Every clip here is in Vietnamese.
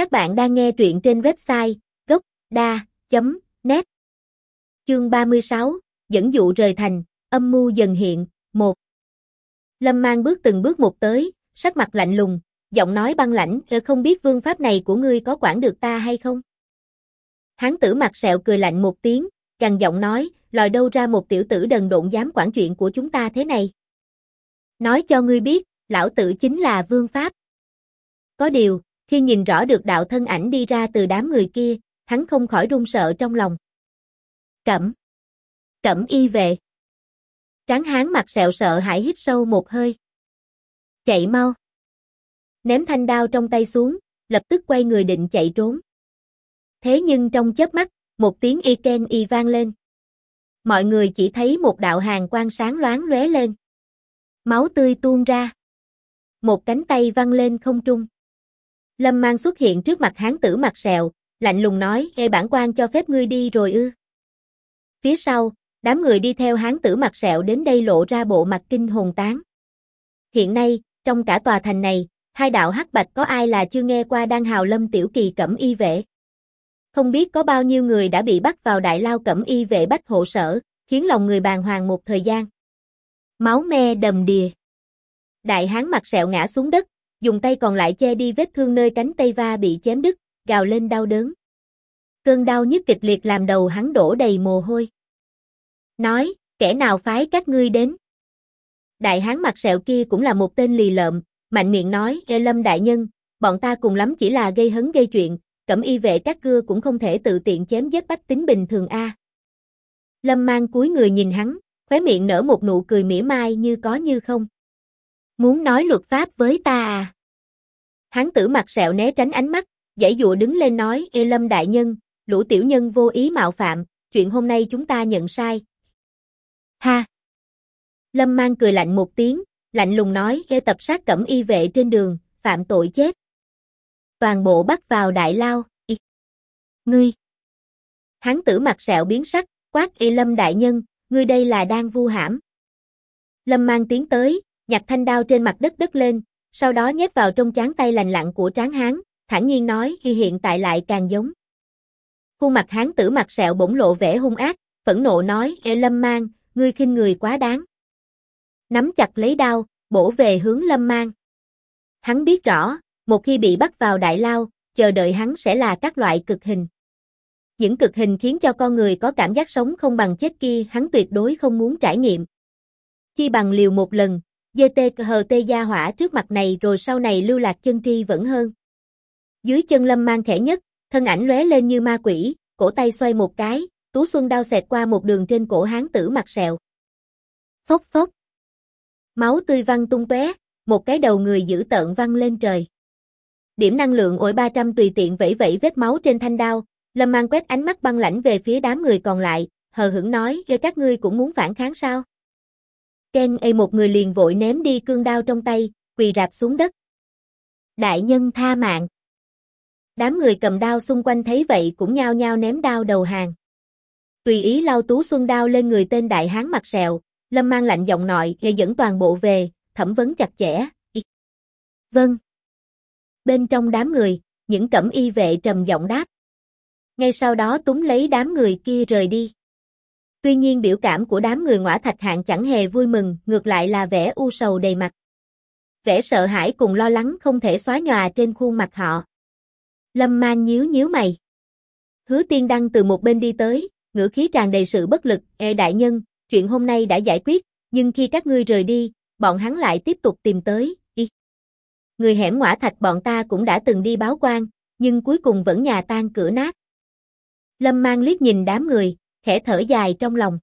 Các bạn đang nghe truyện trên website gốc.da.net Chương 36, dẫn dụ rời thành, âm mưu dần hiện, 1 Lâm mang bước từng bước một tới, sắc mặt lạnh lùng, giọng nói băng lãnh, ờ, không biết vương pháp này của ngươi có quản được ta hay không? Hán tử mặt sẹo cười lạnh một tiếng, gằn giọng nói, lòi đâu ra một tiểu tử đần độn dám quản chuyện của chúng ta thế này. Nói cho ngươi biết, lão tử chính là vương pháp. Có điều, khi nhìn rõ được đạo thân ảnh đi ra từ đám người kia, hắn không khỏi run sợ trong lòng. Cẩm. Cẩm y về. Tráng hán mặt sẹo sợ hãi hít sâu một hơi. Chạy mau. Ném thanh đao trong tay xuống, lập tức quay người định chạy trốn. Thế nhưng trong chớp mắt, một tiếng y ken y vang lên. Mọi người chỉ thấy một đạo hàng quang sáng loáng lóe lên. Máu tươi tuôn ra. Một cánh tay văng lên không trung. Lâm mang xuất hiện trước mặt hán tử mặt sẹo, lạnh lùng nói, Ê bản quan cho phép ngươi đi rồi ư. Phía sau, đám người đi theo hán tử mặt sẹo đến đây lộ ra bộ mặt kinh hồn tán. Hiện nay, trong cả tòa thành này, hai đạo hắc bạch có ai là chưa nghe qua đang hào lâm tiểu kỳ cẩm y vệ. Không biết có bao nhiêu người đã bị bắt vào đại lao cẩm y vệ bách hộ sở, khiến lòng người bàng hoàng một thời gian. Máu me đầm đìa. Đại hán mặt sẹo ngã xuống đất, dùng tay còn lại che đi vết thương nơi cánh tay va bị chém đứt, gào lên đau đớn. Cơn đau nhức kịch liệt làm đầu hắn đổ đầy mồ hôi. Nói, kẻ nào phái các ngươi đến? Đại hán mặt sẹo kia cũng là một tên lì lợm, mạnh miệng nói, Ê Lâm đại nhân, bọn ta cùng lắm chỉ là gây hấn gây chuyện, cẩm y vệ các cưa cũng không thể tự tiện chém giết bách tính bình thường a. Lâm mang cúi người nhìn hắn, khóe miệng nở một nụ cười mỉa mai như có như không. Muốn nói luật pháp với ta à? Hắn tử mặt sẹo né tránh ánh mắt, giải dụa đứng lên nói, Ê Lâm đại nhân, lũ tiểu nhân vô ý mạo phạm, chuyện hôm nay chúng ta nhận sai. Ha! Lâm mang cười lạnh một tiếng, lạnh lùng nói, Ê tập sát cẩm y vệ trên đường, phạm tội chết. Toàn bộ bắt vào đại lao, y. Ngươi! Hắn tử mặt sẹo biến sắc, quát Ê Lâm đại nhân, ngươi đây là đang vu hãm. Lâm mang tiến tới, nhặt thanh đao trên mặt đất đất lên, sau đó nhét vào trong chán tay lành lặng của tráng hán, thản nhiên nói khi hiện tại lại càng giống. Khuôn mặt hán tử mặt sẹo bỗng lộ vẻ hung ác, phẫn nộ nói, Ê Lâm Mang, ngươi khinh người quá đáng. Nắm chặt lấy đao, bổ về hướng Lâm Mang. Hắn biết rõ, một khi bị bắt vào đại lao, chờ đợi hắn sẽ là các loại cực hình. Những cực hình khiến cho con người có cảm giác sống không bằng chết kia hắn tuyệt đối không muốn trải nghiệm. Chi bằng liều một lần, dê tê hờ tê gia hỏa trước mặt này rồi sau này lưu lạc chân tri vẫn hơn. Dưới chân lâm mang khẽ nhất, thân ảnh lóe lên như ma quỷ, cổ tay xoay một cái, tú xuân đao xẹt qua một đường trên cổ hán tử mặt sẹo. Phốc phốc. Máu tươi văng tung tóe, một cái đầu người dữ tợn văng lên trời. Điểm năng lượng ổi 300 tùy tiện vẫy vẫy vết máu trên thanh đao, Lâm Mang quét ánh mắt băng lãnh về phía đám người còn lại, hờ hững nói, các ngươi cũng muốn phản kháng sao? Ken A một người liền vội ném đi cương đao trong tay, quỳ rạp xuống đất. Đại nhân tha mạng. Đám người cầm đao xung quanh thấy vậy cũng nhao nhao ném đao đầu hàng. Tùy ý lau tú xuân đao lên người tên đại hán mặt sẹo, lâm mang lạnh giọng nội gây dẫn toàn bộ về, thẩm vấn chặt chẽ. Vâng. Bên trong đám người, những cẩm y vệ trầm giọng đáp. Ngay sau đó túng lấy đám người kia rời đi. Tuy nhiên biểu cảm của đám người ngõa thạch hạng chẳng hề vui mừng, ngược lại là vẻ u sầu đầy mặt. Vẻ sợ hãi cùng lo lắng không thể xóa nhòa trên khuôn mặt họ. Lâm mang nhíu nhíu mày. Hứa tiên đăng từ một bên đi tới, ngữ khí tràn đầy sự bất lực, e đại nhân, chuyện hôm nay đã giải quyết, nhưng khi các ngươi rời đi, bọn hắn lại tiếp tục tìm tới, y. Người hẻm ngõa thạch bọn ta cũng đã từng đi báo quan, nhưng cuối cùng vẫn nhà tan cửa nát. Lâm mang liếc nhìn đám người, khẽ thở dài trong lòng.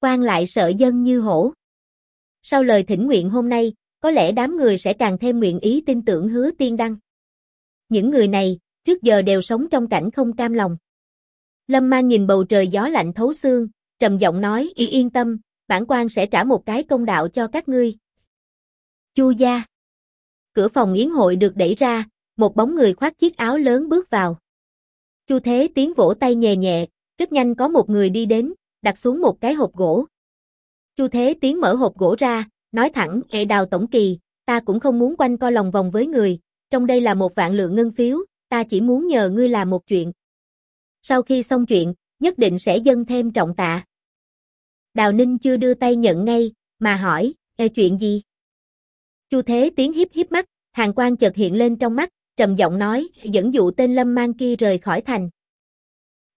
Quan lại sợ dân như hổ. Sau lời thỉnh nguyện hôm nay, có lẽ đám người sẽ càng thêm nguyện ý tin tưởng hứa tiên đăng. Những người này, trước giờ đều sống trong cảnh không cam lòng. Lâm mang nhìn bầu trời gió lạnh thấu xương, trầm giọng nói, y yên tâm, bản quan sẽ trả một cái công đạo cho các ngươi. Chu gia. Cửa phòng yến hội được đẩy ra, một bóng người khoác chiếc áo lớn bước vào. Chu Thế tiếng vỗ tay nhẹ nhẹ, rất nhanh có một người đi đến, đặt xuống một cái hộp gỗ. Chu Thế Tiến mở hộp gỗ ra, nói thẳng, "Ệ Đào tổng kỳ, ta cũng không muốn quanh co lòng vòng với người, trong đây là một vạn lượng ngân phiếu, ta chỉ muốn nhờ ngươi làm một chuyện. Sau khi xong chuyện, nhất định sẽ dâng thêm trọng tạ. Đào Ninh chưa đưa tay nhận ngay, mà hỏi, Ê chuyện gì? Chu Thế Tiến hiếp hiếp mắt, hàng quan chợt hiện lên trong mắt, trầm giọng nói, dẫn dụ tên Lâm Mang kia rời khỏi thành.